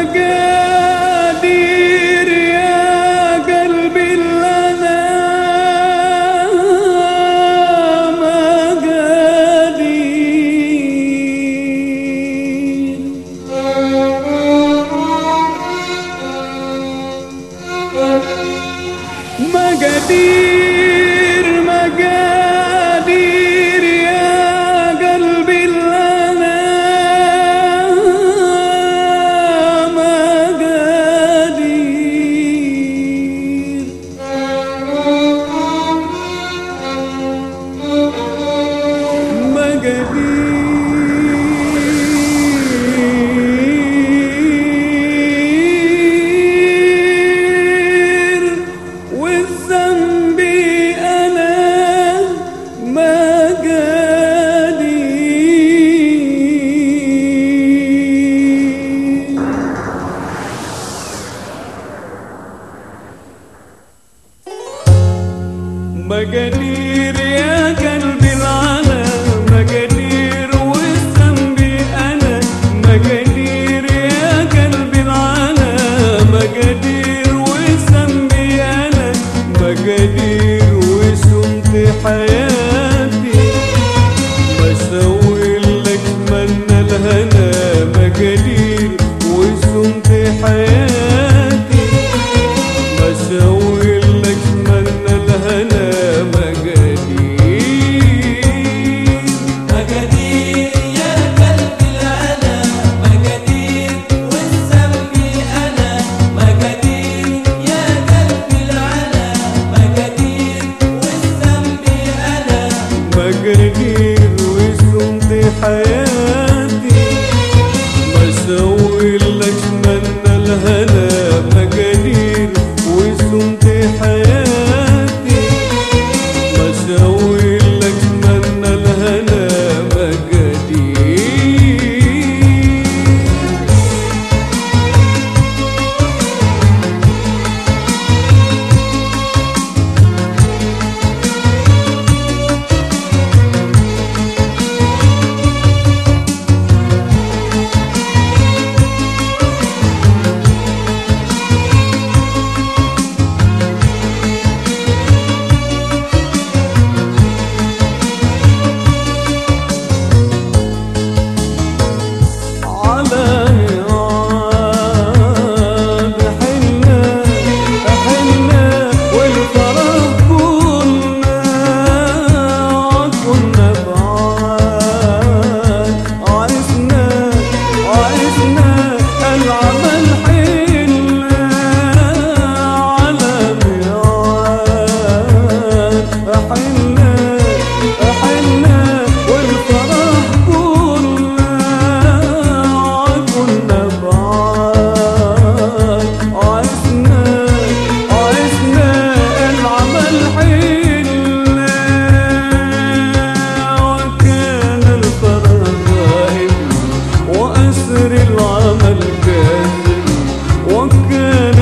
again. في حين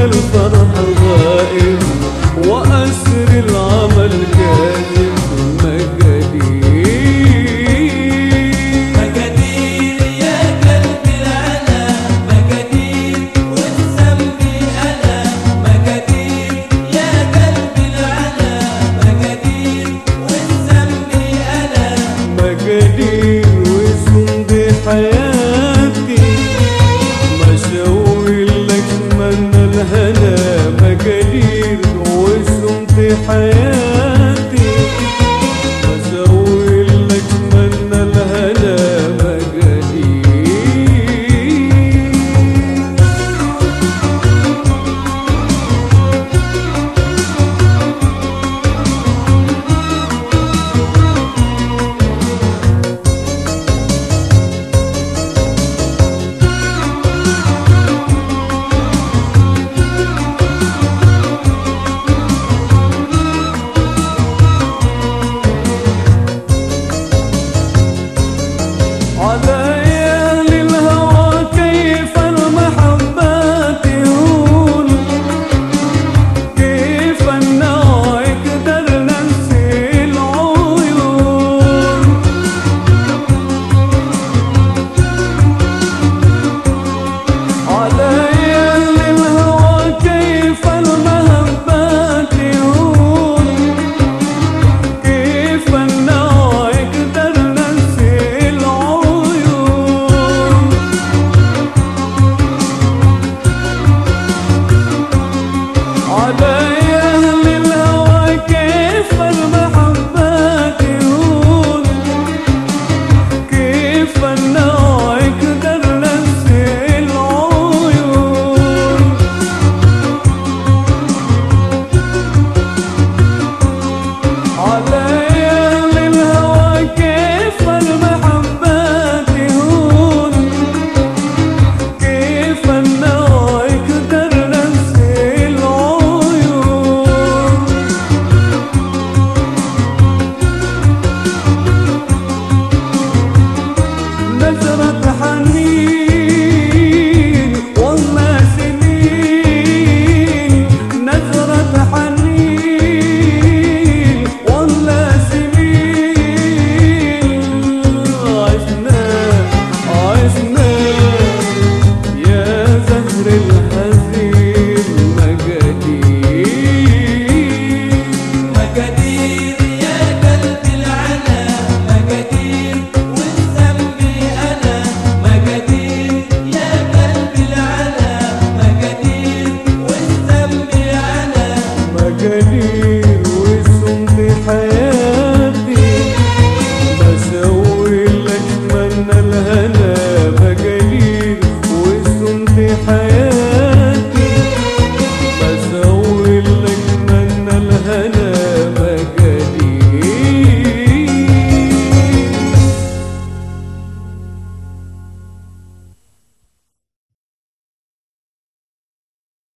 pelo pano